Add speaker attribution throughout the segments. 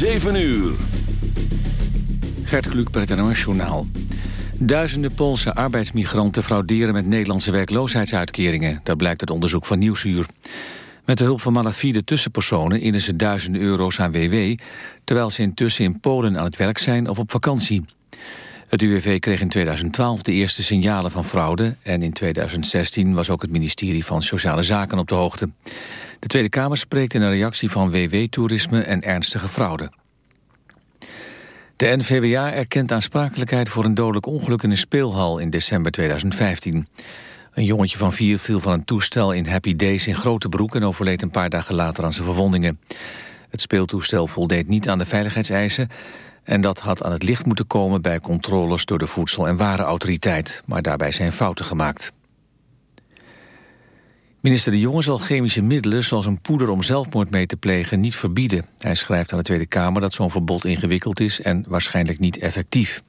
Speaker 1: 7 uur.
Speaker 2: Gert Kluk bij het NOS Journaal. Duizenden Poolse arbeidsmigranten frauderen met Nederlandse werkloosheidsuitkeringen. Dat blijkt uit onderzoek van Nieuwsuur. Met de hulp van malafide tussenpersonen innen ze duizenden euro's aan WW... terwijl ze intussen in Polen aan het werk zijn of op vakantie. Het UWV kreeg in 2012 de eerste signalen van fraude... en in 2016 was ook het ministerie van Sociale Zaken op de hoogte. De Tweede Kamer spreekt in een reactie van WW-toerisme en ernstige fraude. De NVWA erkent aansprakelijkheid voor een dodelijk ongeluk in een speelhal in december 2015. Een jongetje van vier viel van een toestel in Happy Days in Grote Broek en overleed een paar dagen later aan zijn verwondingen. Het speeltoestel voldeed niet aan de veiligheidseisen en dat had aan het licht moeten komen bij controles door de Voedsel- en Warenautoriteit, maar daarbij zijn fouten gemaakt. Minister De Jonge zal chemische middelen zoals een poeder om zelfmoord mee te plegen niet verbieden. Hij schrijft aan de Tweede Kamer dat zo'n verbod ingewikkeld is en waarschijnlijk niet effectief.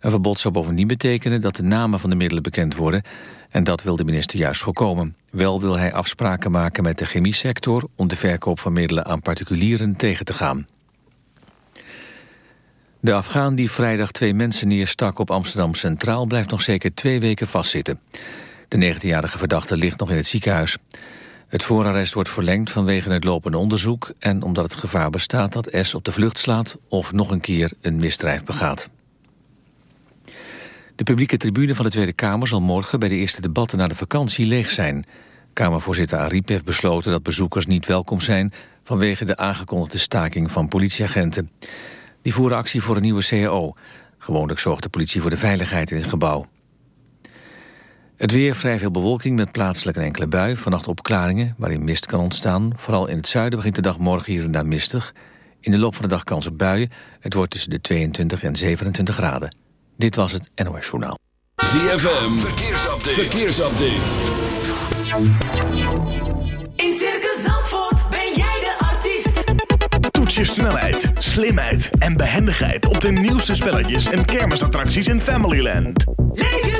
Speaker 2: Een verbod zou bovendien betekenen dat de namen van de middelen bekend worden en dat wil de minister juist voorkomen. Wel wil hij afspraken maken met de chemiesector om de verkoop van middelen aan particulieren tegen te gaan. De Afghaan die vrijdag twee mensen neerstak op Amsterdam Centraal blijft nog zeker twee weken vastzitten. De 19-jarige verdachte ligt nog in het ziekenhuis. Het voorarrest wordt verlengd vanwege het lopende onderzoek... en omdat het gevaar bestaat dat S op de vlucht slaat... of nog een keer een misdrijf begaat. De publieke tribune van de Tweede Kamer zal morgen... bij de eerste debatten na de vakantie leeg zijn. Kamervoorzitter Ariep heeft besloten dat bezoekers niet welkom zijn... vanwege de aangekondigde staking van politieagenten. Die voeren actie voor een nieuwe CAO. Gewoonlijk zorgt de politie voor de veiligheid in het gebouw. Het weer vrij veel bewolking met plaatselijk een enkele bui. Vannacht opklaringen waarin mist kan ontstaan. Vooral in het zuiden begint de dag morgen hier en daar mistig. In de loop van de dag kans op buien. Het wordt tussen de 22 en 27 graden. Dit was het NOS Journaal.
Speaker 1: ZFM, verkeersupdate. verkeersupdate.
Speaker 3: In Circus Zandvoort ben jij de artiest.
Speaker 4: Toets je snelheid, slimheid en behendigheid op de nieuwste spelletjes en kermisattracties in Familyland.
Speaker 3: Leef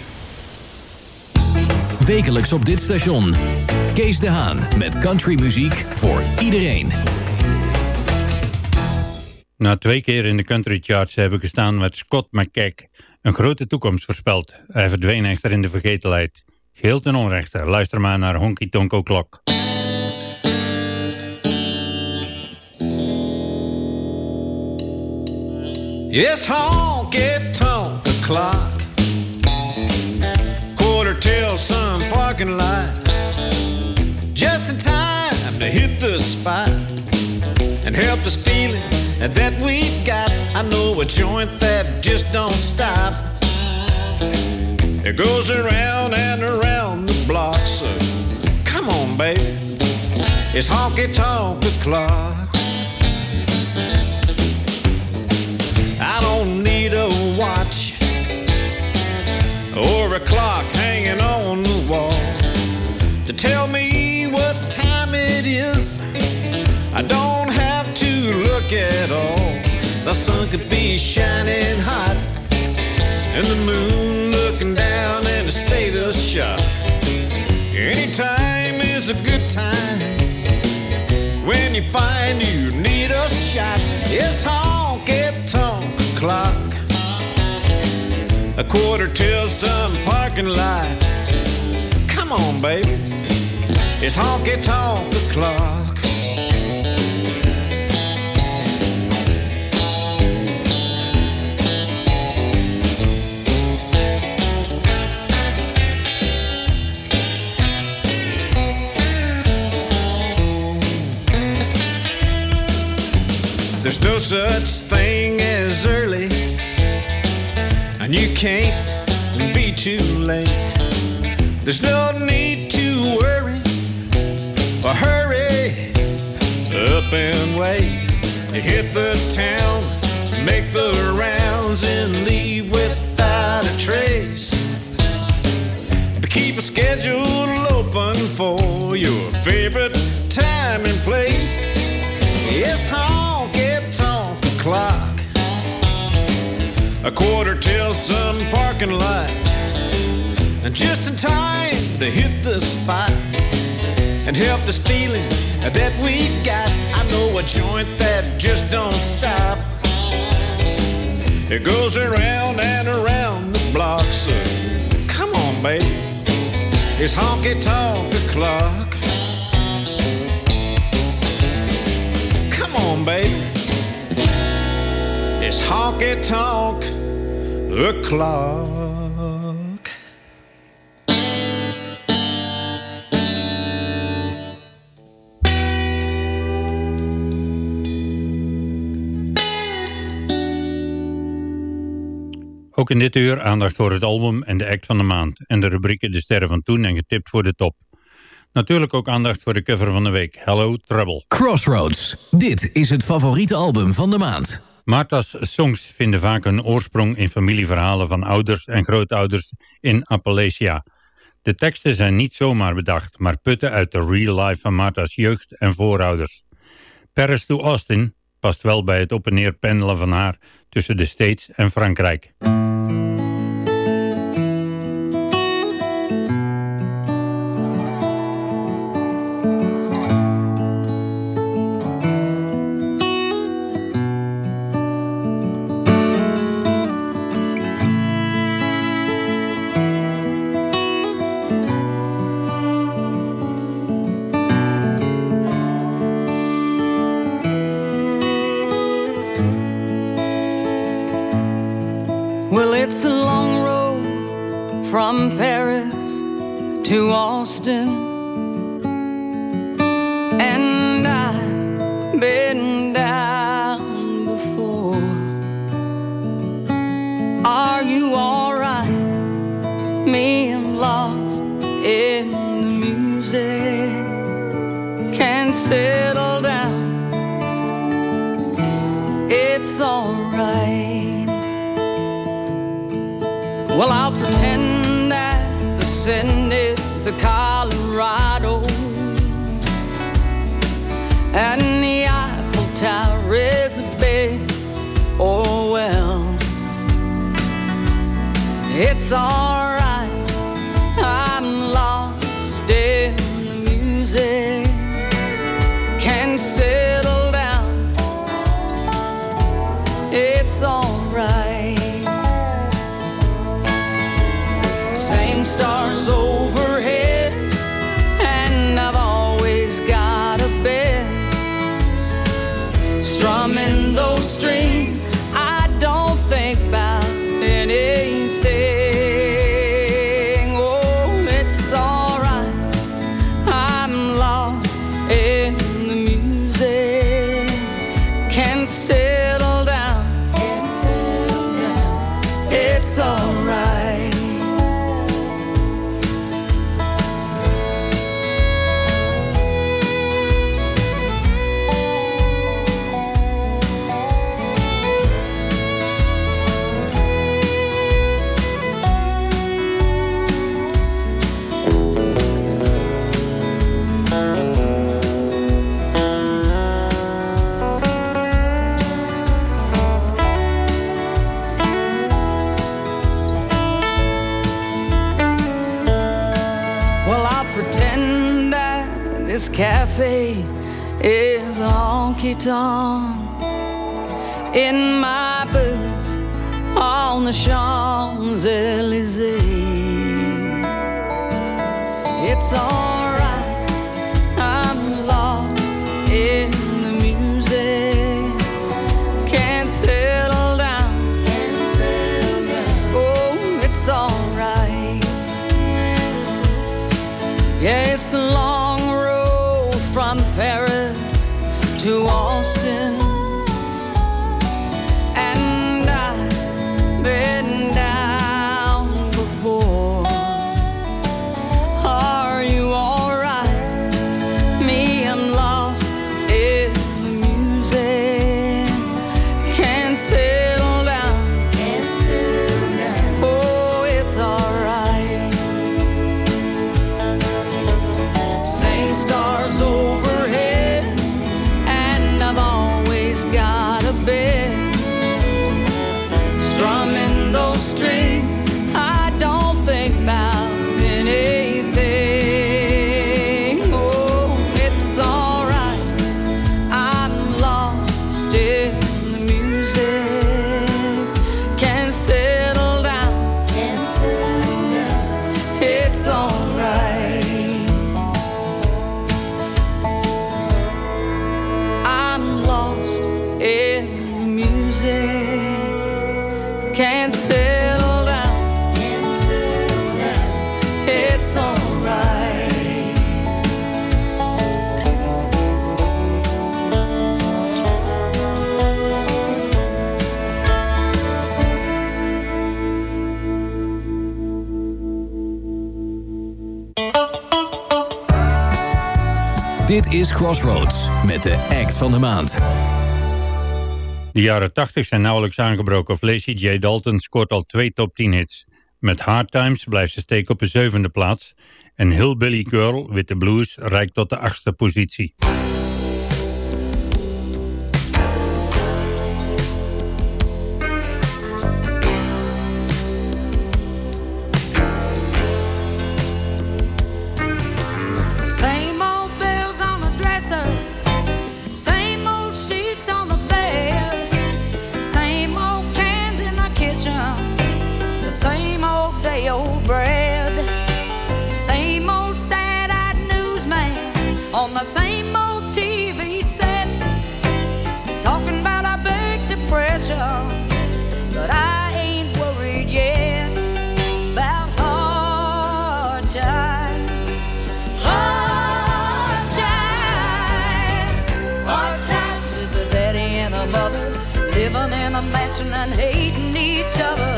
Speaker 5: Wekelijks op dit station. Kees de Haan met countrymuziek voor iedereen.
Speaker 6: Na twee keer in de country charts heb ik gestaan met Scott McKeck. Een grote toekomst voorspeld. Hij verdween echter in de vergetelheid. Geheel ten onrechte. Luister maar naar Honky Tonk O'Clock.
Speaker 7: Yes, honky tonk o'clock. Till some parking lot. Just in time to hit the spot and help us feeling that we've got. I know a joint that just don't stop. It goes around and around the block. So come on, baby. It's honky tonk o'clock. I don't need a watch or a clock hanging on the wall to tell me what time it is. I don't have to look at all. The sun
Speaker 8: could be shining hot, and the moon looking down in a state of shock. Anytime is a good time when you find you need a shot. It's honky tonk clock, a quarter till some parking lot. Come on, baby, it's honky tonk o'clock. There's no such thing and you can't be too late. There's no need to worry or hurry up and wait. Hit the town, make the rounds, and leave without a trace. But keep a schedule open for your favorite time and place. It's honky Quarter till some parking lot. And just in time to hit the spot and help this feeling that we've got. I know a joint that just don't stop. It goes around and around the block, so come on, baby. It's honky tonk clock. Come on, baby. It's honky tonk o'clock.
Speaker 9: Ook in dit uur aandacht voor het album en de act van de maand. En de rubrieken De Sterren van Toen en Getipt voor de Top. Natuurlijk ook aandacht voor de cover van de week. Hello Trouble.
Speaker 5: Crossroads. Dit is het favoriete album van de maand.
Speaker 9: Martha's songs vinden vaak hun oorsprong in familieverhalen van ouders en grootouders in Appalachia. De teksten zijn niet zomaar bedacht, maar putten uit de real life van Martha's jeugd en voorouders. Paris to Austin past wel bij het op en neer pendelen van haar tussen de States en Frankrijk.
Speaker 10: in
Speaker 5: met de act van de maand.
Speaker 6: De jaren 80 zijn nauwelijks aangebroken of Lacey J. Dalton scoort al twee top 10 hits. Met Hard Times blijft ze steken op de zevende plaats en Hillbilly Girl with the Blues reikt tot de achtste positie.
Speaker 11: Living in a mansion and hating each other.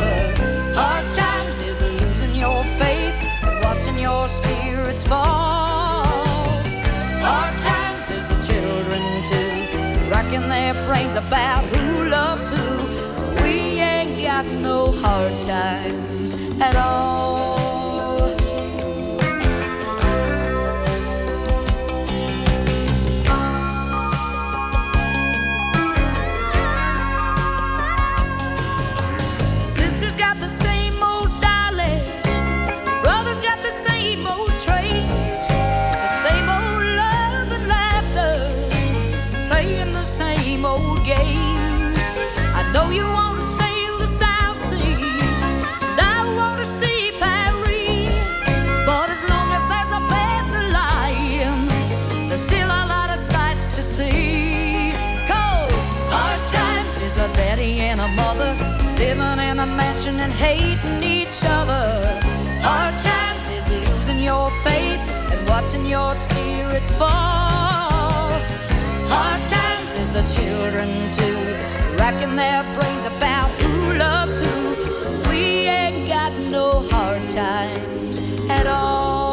Speaker 11: Hard times is losing your faith and watching your spirits fall. Hard times is the children too, racking their brains about who loves who. We ain't got no hard times at all. a mansion and hating each other. Hard times is losing your faith and watching your spirits fall. Hard times is the children too, racking their brains about who loves who. We ain't got no hard times at all.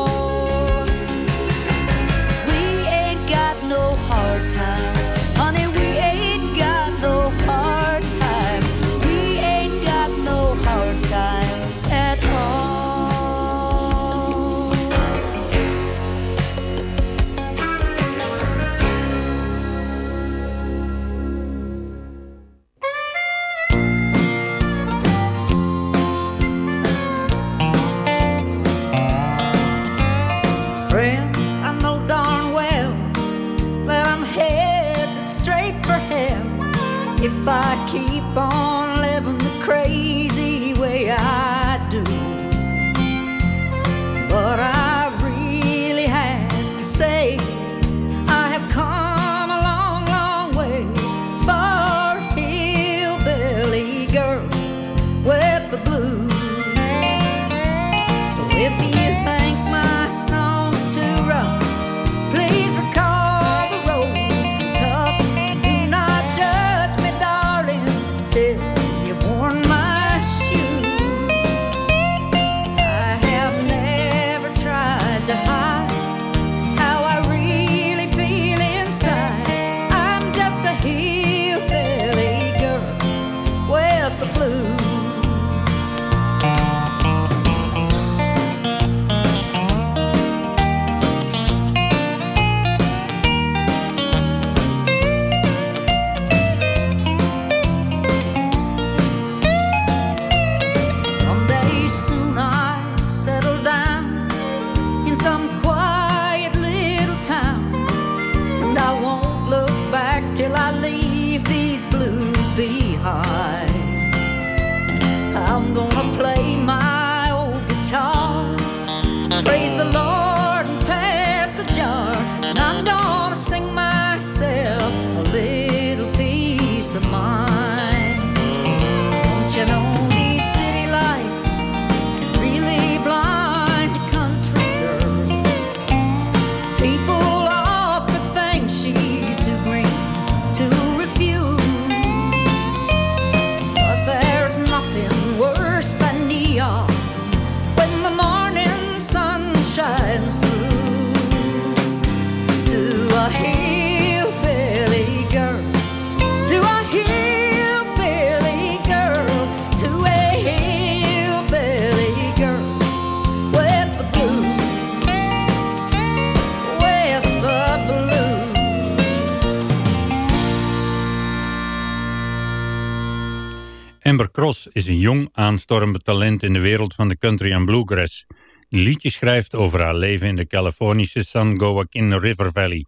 Speaker 6: Is een jong aanstormend talent in de wereld van de country en bluegrass. Die liedjes schrijft over haar leven in de Californische San Joaquin River Valley.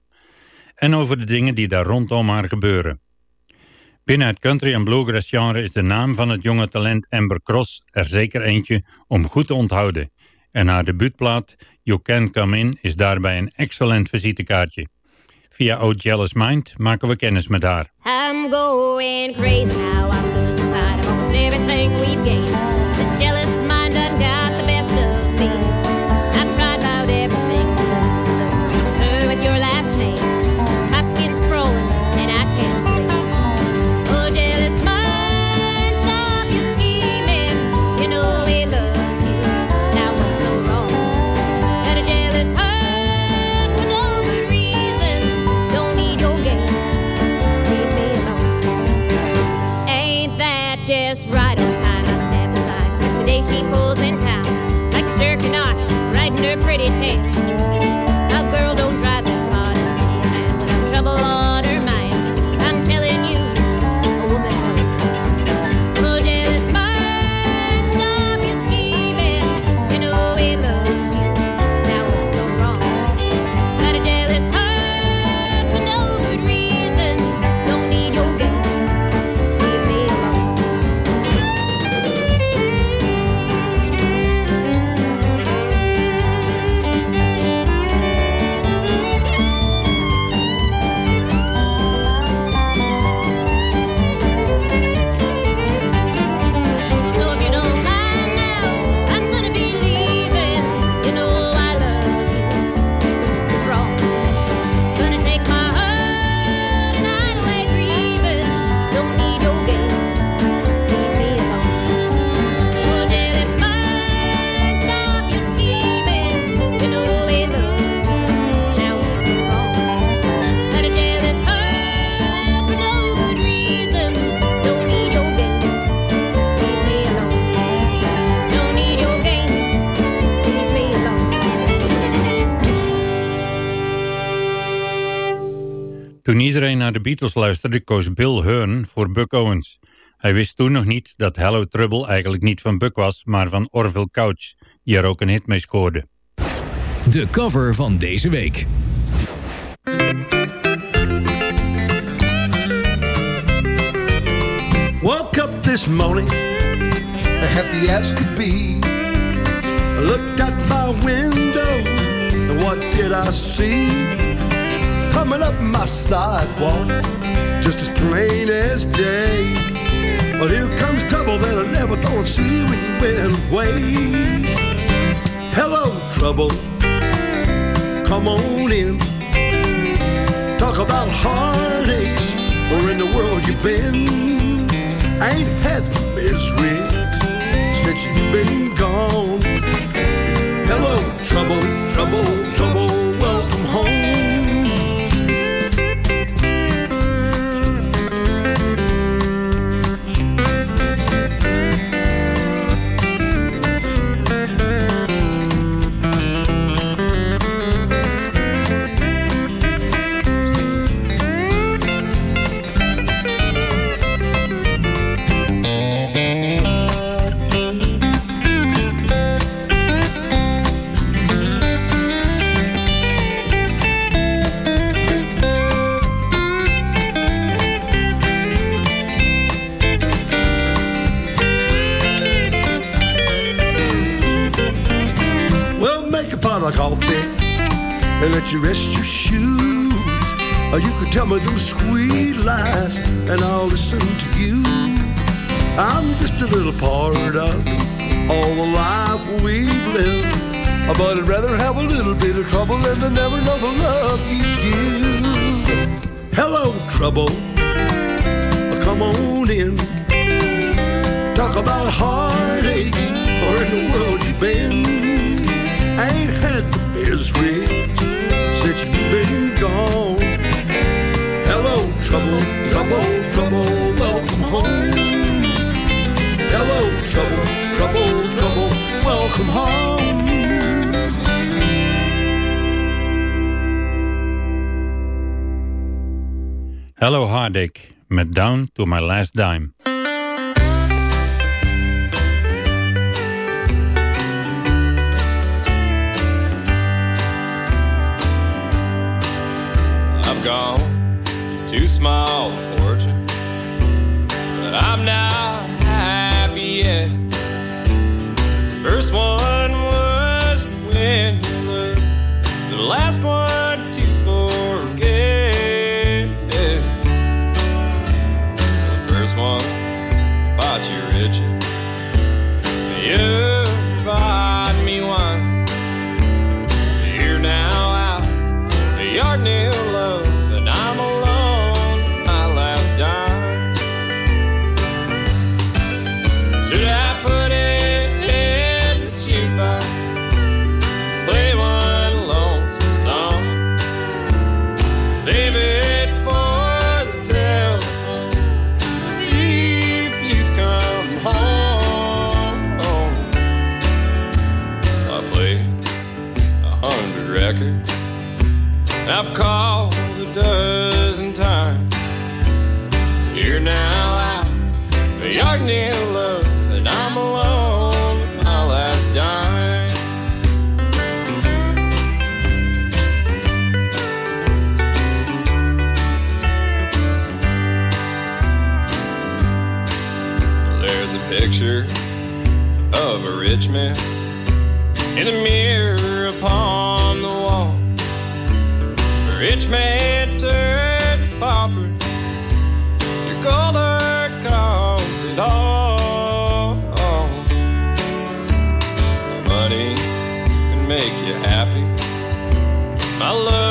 Speaker 6: En over de dingen die daar rondom haar gebeuren. Binnen het country en bluegrass genre is de naam van het jonge talent Amber Cross er zeker eentje om goed te onthouden. En haar debuutplaat You Can Come In is daarbij een excellent visitekaartje. Via Old Jealous Mind maken we kennis met haar.
Speaker 12: I'm going crazy now. I'm almost everything we've gained.
Speaker 6: Naar de Beatles luisterde, koos Bill Hearn voor Buck Owens. Hij wist toen nog niet dat Hello Trouble eigenlijk niet van Buck was, maar van Orville Couch, die er ook een hit mee scoorde.
Speaker 5: De cover van deze week.
Speaker 13: Woke up this morning, happy as could be. Looked out my window, and what did I see? Coming up my sidewalk, just as plain as day. Well, here comes trouble that I never thought I'd see when you went away. Hello, trouble, come on in. Talk about heartaches, where in the world you been? I ain't had misery since you've been gone. Hello, trouble, trouble, trouble, you rest your shoes. Or you could tell me them sweet lies and I'll listen to you. I'm just a little part of all the life we've lived. But I'd rather have a little bit of trouble than never know the love you give. Hello, trouble. Come on in. Talk about heartaches. Where in the world you been? I ain't had the misery since you've been gone. Hello, trouble, trouble, trouble, welcome home. Hello, trouble, trouble, trouble, welcome home.
Speaker 6: Hello Heartache met Down to My Last Dime.
Speaker 14: Gone too small a fortune, but I'm not happy yet. First one was when you looked, the last one My love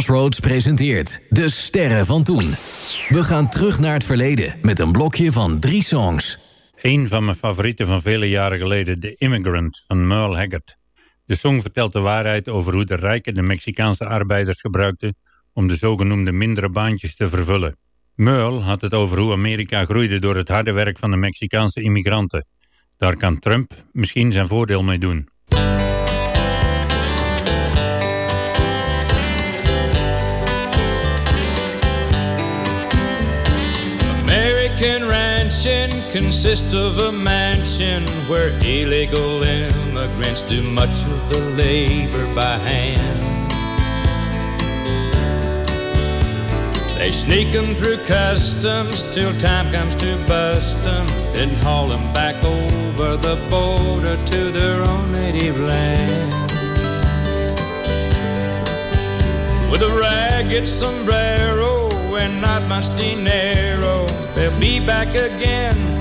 Speaker 5: Crossroads presenteert De Sterren van Toen. We gaan terug naar het verleden met een blokje van drie songs.
Speaker 6: Een van mijn favorieten van vele jaren geleden, The Immigrant van Merle Haggard. De song vertelt de waarheid over hoe de rijken de Mexicaanse arbeiders gebruikten om de zogenoemde mindere baantjes te vervullen. Merle had het over hoe Amerika groeide door het harde werk van de Mexicaanse immigranten. Daar kan Trump misschien zijn voordeel mee doen.
Speaker 14: Consists of a mansion where illegal immigrants do much of the labor by hand. They sneak 'em through customs till time comes to bust 'em, then haul 'em back over the border to their own native land. With a ragged sombrero and not much dinero, they'll be back again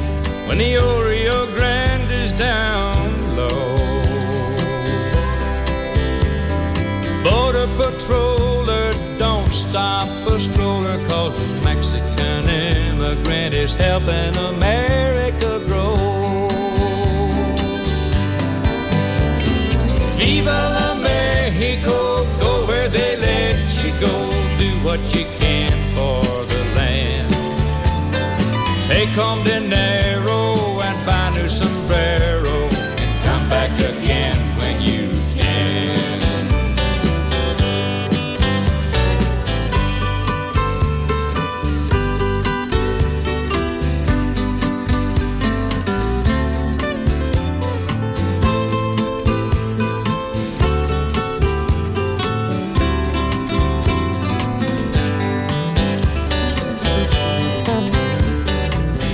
Speaker 14: when the Rio Grande is down low.
Speaker 7: Border patroller, don't stop a stroller, cause the Mexican immigrant is helping America grow. Viva la Mexico, go where they let you go, do what you can for the land. Take home dinero and come back again when you can.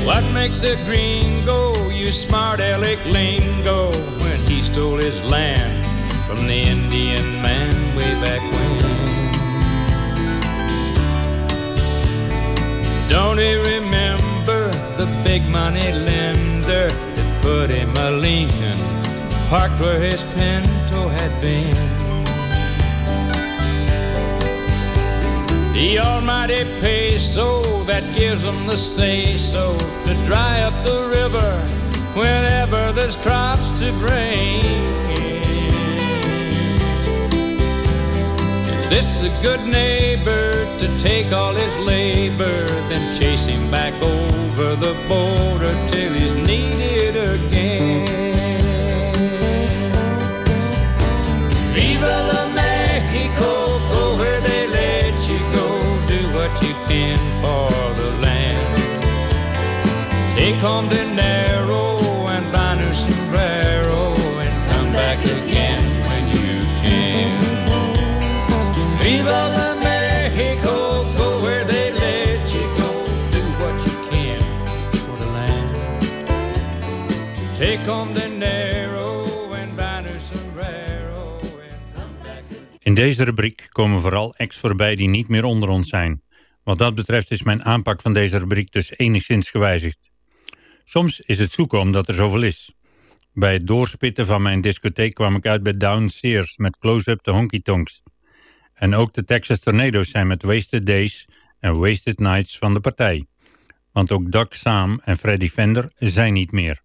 Speaker 7: What makes gringo use smart aleck lingo when he stole his land from the Indian man way back when? Don't he remember the big money lender that put him a Lincoln parked where his pinto had been? The almighty peso that gives them the say-so to dry up the river whenever there's crops to bring. Is this a good neighbor to take all his labor, then chase him back over the border till he's needed
Speaker 6: In deze rubriek komen vooral acts voorbij die niet meer onder ons zijn. Wat dat betreft is mijn aanpak van deze rubriek dus enigszins gewijzigd. Soms is het zoeken omdat er zoveel is. Bij het doorspitten van mijn discotheek kwam ik uit bij Downstairs met Close-Up de Honky Tonks. En ook de Texas Tornadoes zijn met Wasted Days en Wasted Nights van de partij. Want ook Doug Saam en Freddy Fender zijn niet meer.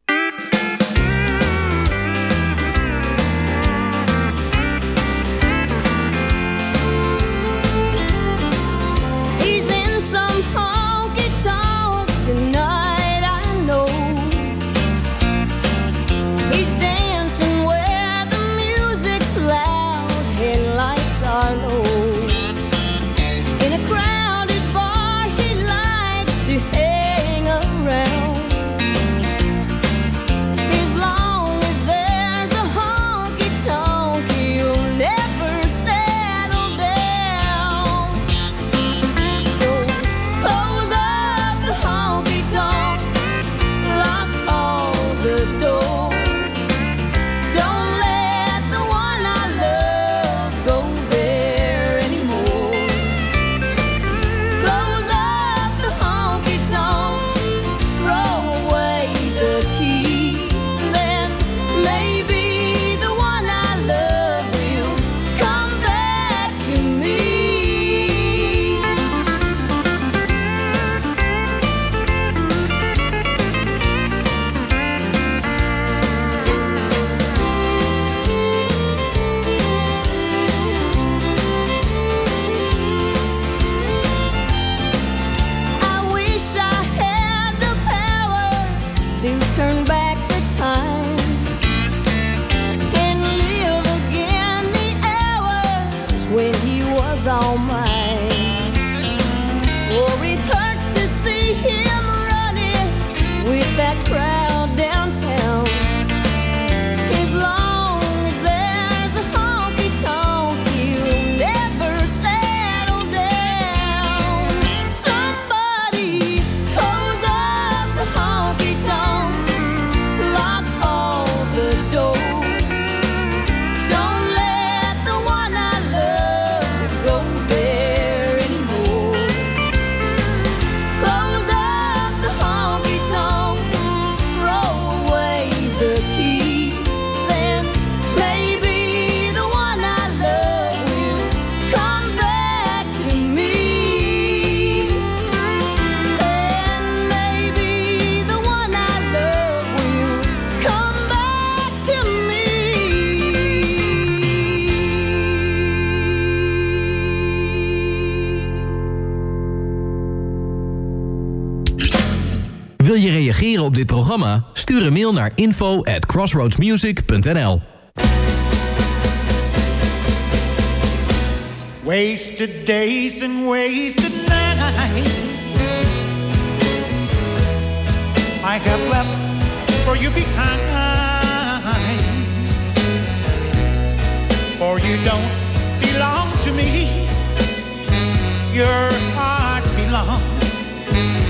Speaker 5: Je reageren op dit programma? Stuur een mail naar info at crossroadsmusic.nl
Speaker 15: Wasted days and wasted nights I have left for you behind. For you don't belong to me. Your heart belongs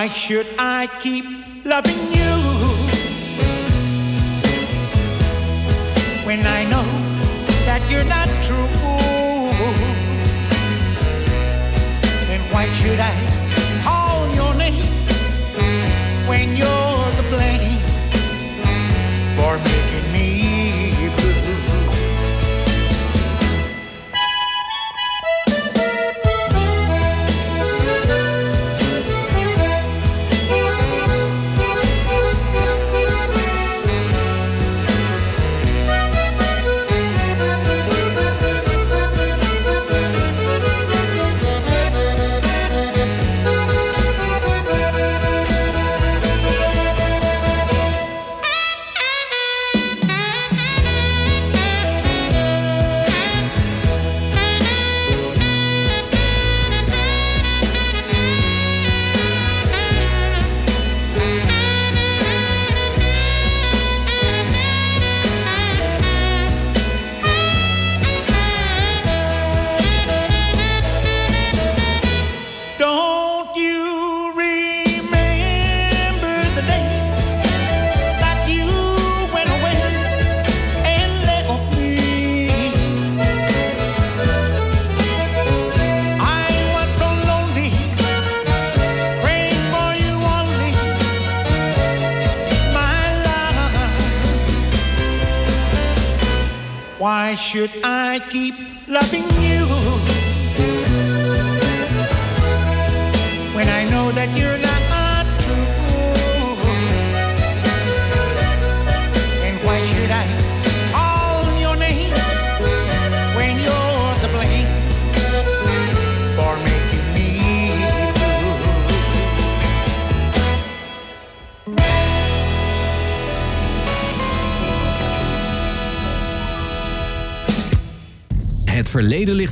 Speaker 15: Why should I keep loving you? When I know that you're not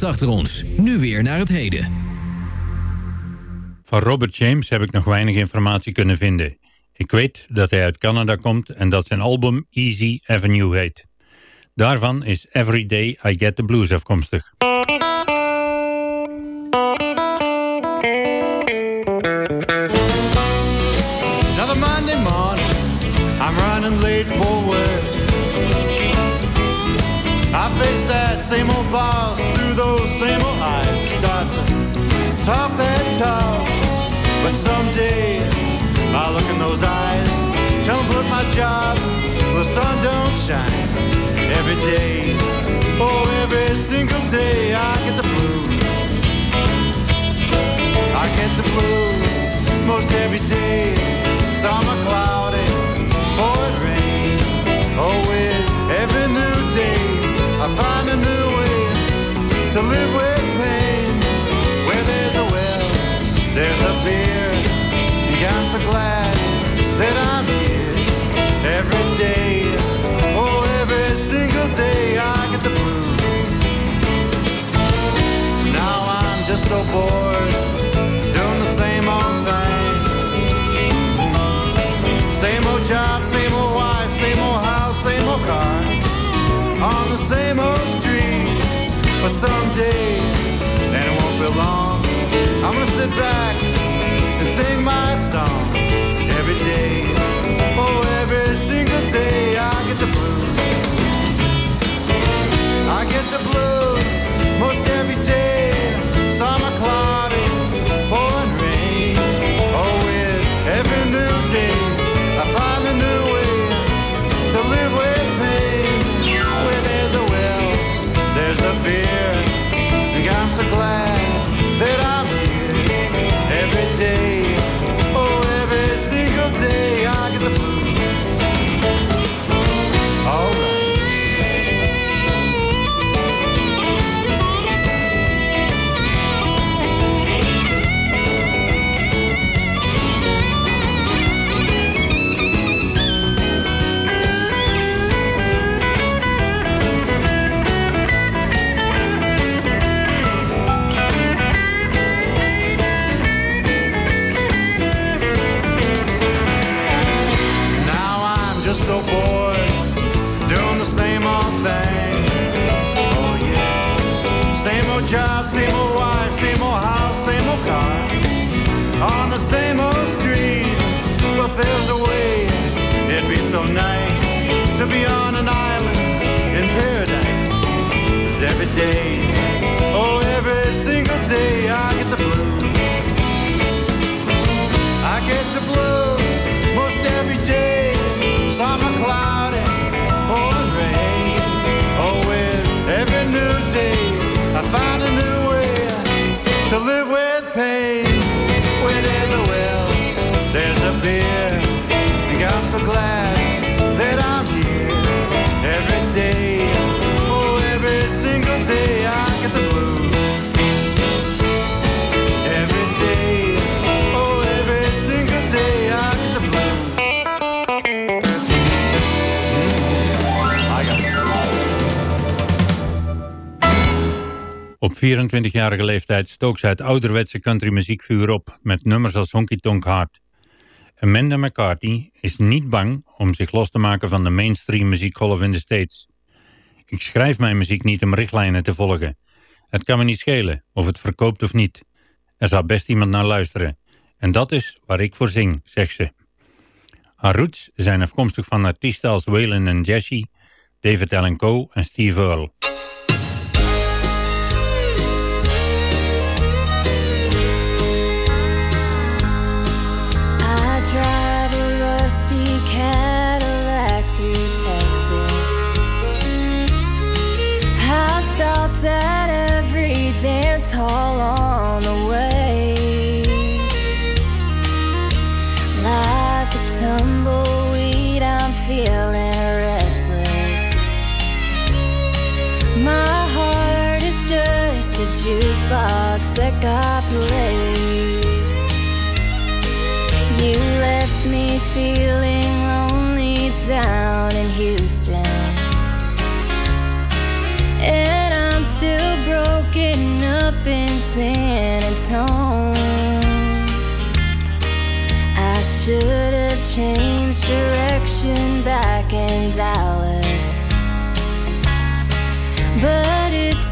Speaker 5: ligt achter ons. Nu weer naar het heden.
Speaker 6: Van Robert James heb ik nog weinig informatie kunnen vinden. Ik weet dat hij uit Canada komt en dat zijn album Easy Avenue heet. Daarvan is Every Day I Get the Blues afkomstig.
Speaker 16: Another Monday morning, I'm running late for work. I face that same old boss talk that talk, but someday I look in those eyes, tell 'em put my job, the sun don't shine every day. Oh, every single day I get the blues. I get the blues most every day. Summer cloudy, pouring rain. Oh, with every new day, I find a new way to live with so bored, doing the same old thing. Same old job, same old wife, same old house, same old car. On the same old street. But someday, and it won't be long, I'm gonna sit back and sing my songs every day. Oh, every single day I get the blues. I get the blues. Summer cloudy,
Speaker 6: 24-jarige leeftijd stook zij het ouderwetse countrymuziekvuur op met nummers als Honky Tonk Heart. Amanda McCarthy is niet bang om zich los te maken van de mainstream muziekgolf in de States. Ik schrijf mijn muziek niet om richtlijnen te volgen. Het kan me niet schelen of het verkoopt of niet. Er zal best iemand naar luisteren. En dat is waar ik voor zing, zegt ze. Haar roots zijn afkomstig van artiesten als Waylon en Jesse, David Allen Coe en Steve Earle.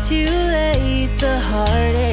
Speaker 17: Too late, the heartache's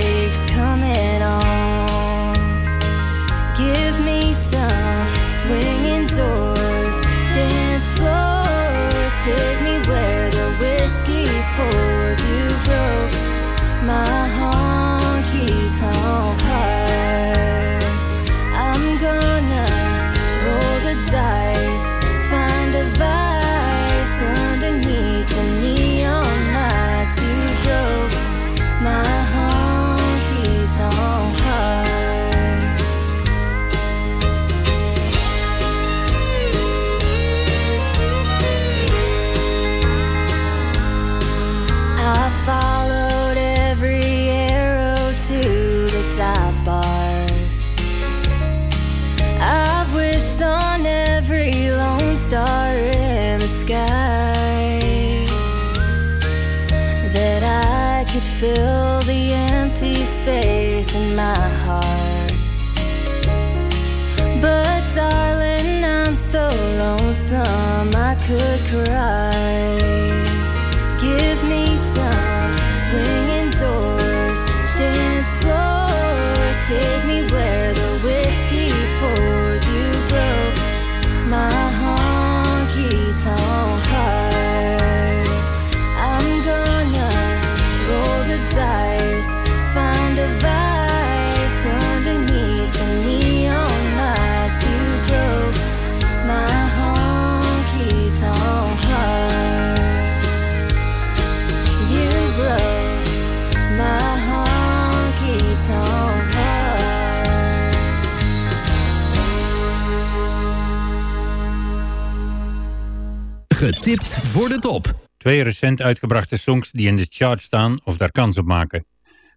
Speaker 5: voor de top.
Speaker 6: Twee recent uitgebrachte songs die in de chart staan of daar kans op maken.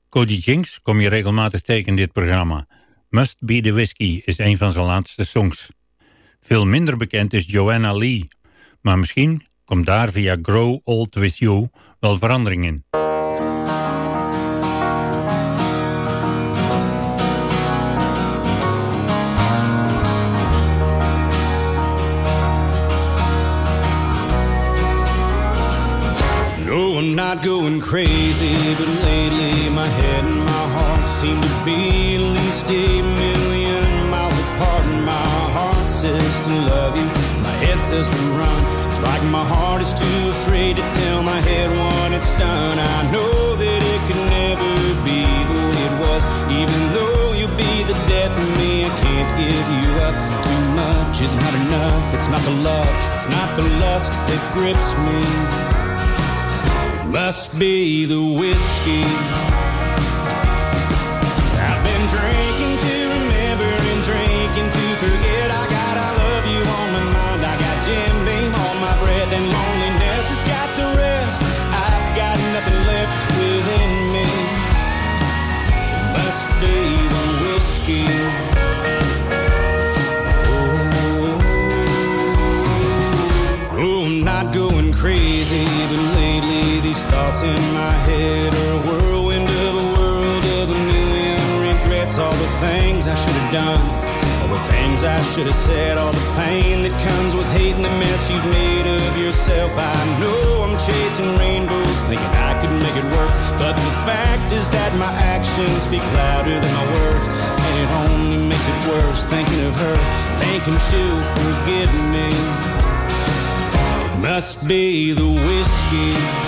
Speaker 6: Cody Jinks kom je regelmatig tegen dit programma. Must Be The Whiskey is een van zijn laatste songs. Veel minder bekend is Joanna Lee. Maar misschien komt daar via Grow Old With You wel verandering in.
Speaker 7: Not going crazy, but lately my head and my heart seem to be at least a million miles apart. And my heart says to love you, my head says to run. It's like my heart is too afraid to tell my head what it's done. I know that it could never be the way it was, even though you'll be the death of me. I can't give you up. Too much is not enough. It's not the love, it's not the lust that grips me must be the whiskey. I've been drinking to remember and drinking to forget. I got I love you on my mind. I got Jim Beam on my breath, and loneliness has got the rest. I've got nothing left within me. Must be the whiskey. Oh, I'm not going crazy, thoughts in my head are a whirlwind of a world of a million regrets. All the things I should have done, all the things I should have said, all the pain that comes with hating the mess you've made of yourself. I know I'm chasing rainbows, thinking I could make it work, but the fact is that my actions speak louder than my words, and it only makes it worse thinking of her, thinking she'll forgive me must be the whiskey.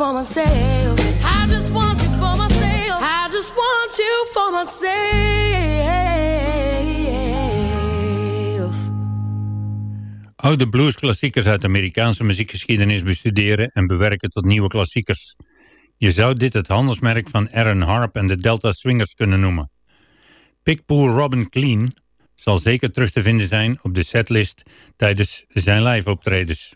Speaker 11: For myself. I
Speaker 9: just want you for myself. I just want you for myself.
Speaker 18: Oude bluesklassiekers uit de Amerikaanse muziekgeschiedenis bestuderen en bewerken tot nieuwe klassiekers. Je zou dit het handelsmerk van Aaron Harp en de Delta Swingers kunnen noemen. Pickpool Robin Clean zal zeker terug te vinden zijn op de setlist tijdens zijn live optredens.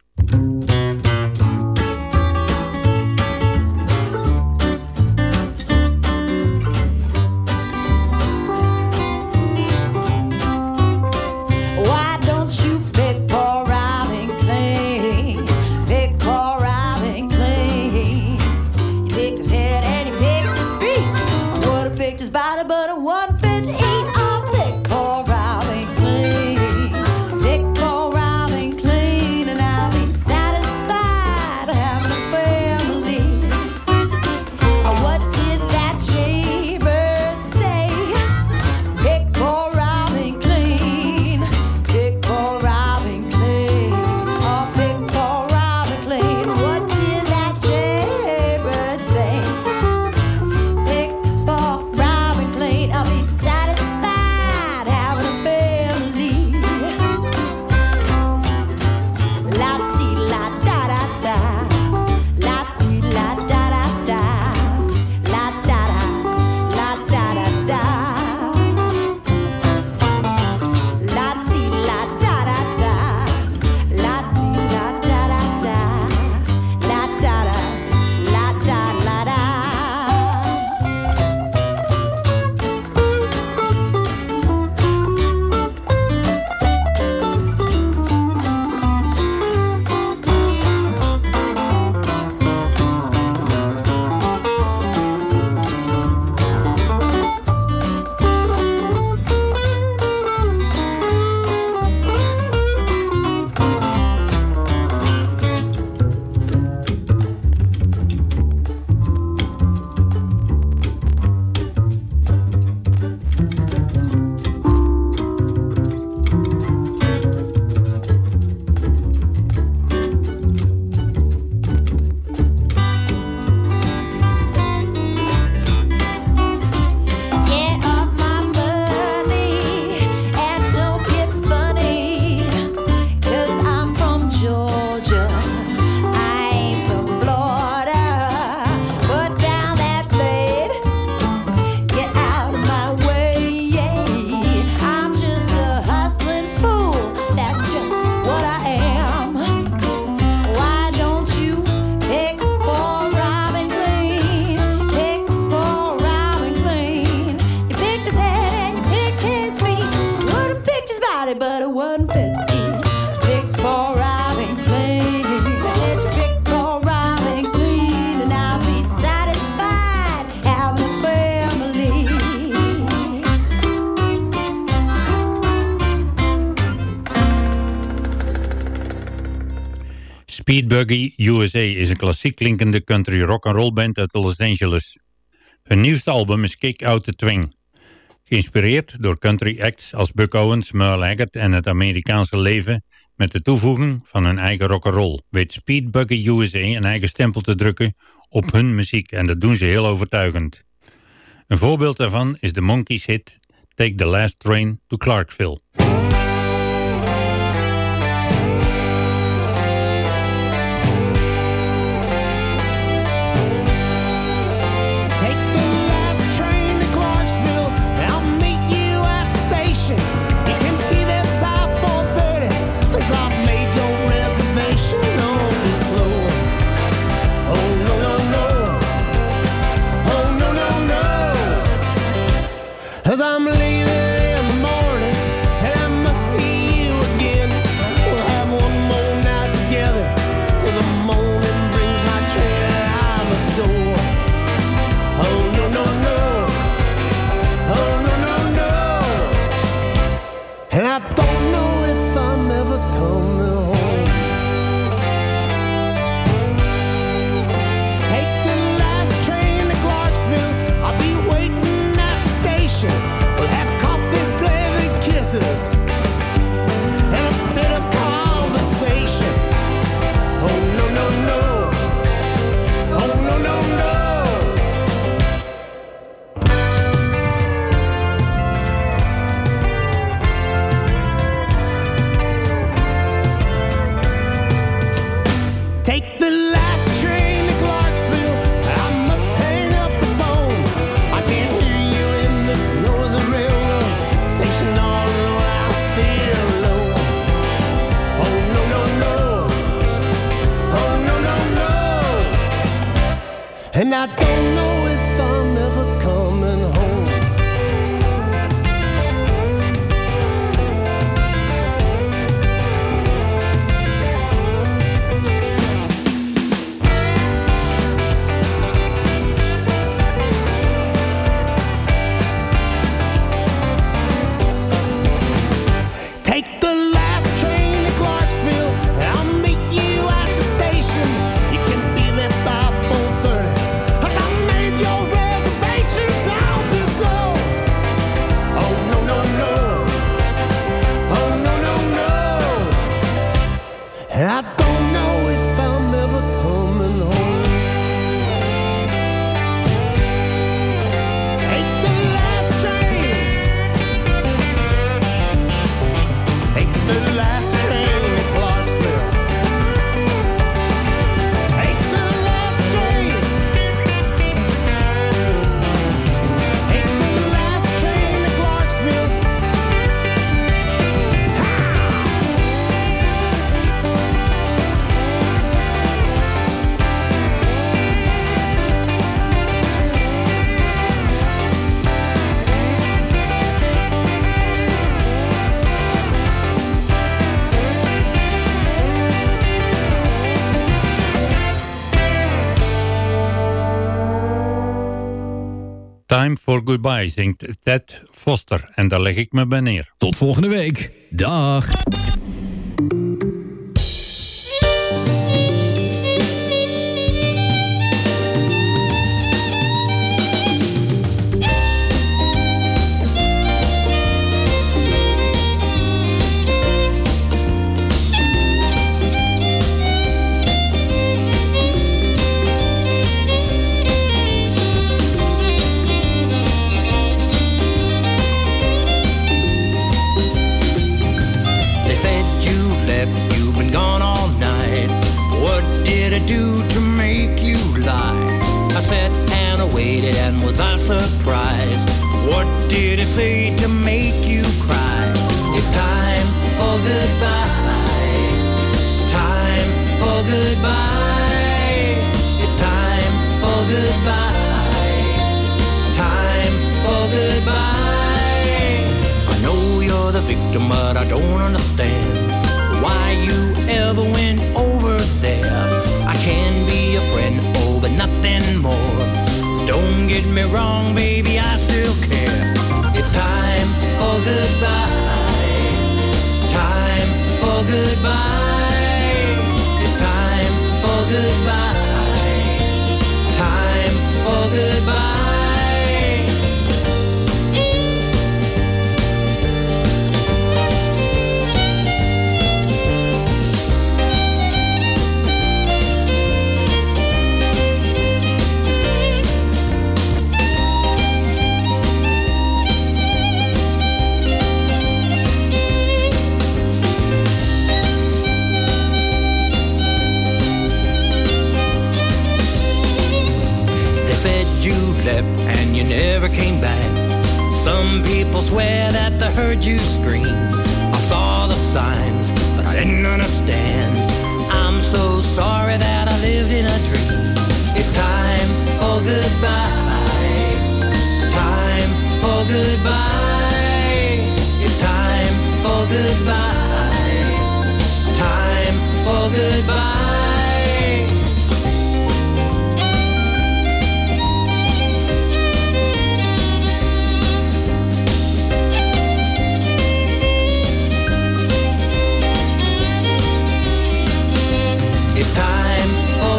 Speaker 18: Speed Buggy USA is een klassiek klinkende country rock and roll band uit Los Angeles. Hun nieuwste album is Kick Out the Twang. Geïnspireerd door country acts als Buck Owens, Merle Haggard en het Amerikaanse leven met de toevoeging van hun eigen rock and roll, weet Speed Buggy USA een eigen stempel te drukken op hun muziek en dat doen ze heel overtuigend. Een voorbeeld daarvan is de Monkees hit Take the Last Train to Clarksville.
Speaker 6: for Goodbye zingt Ted Foster. En daar leg ik me bij neer.
Speaker 19: Tot volgende week. Dag.
Speaker 20: Swear that I heard you scream. I saw the signs, but I didn't understand. I'm so sorry that I lived in a dream. It's time for goodbye. Time for goodbye. It's time for goodbye. Time for goodbye.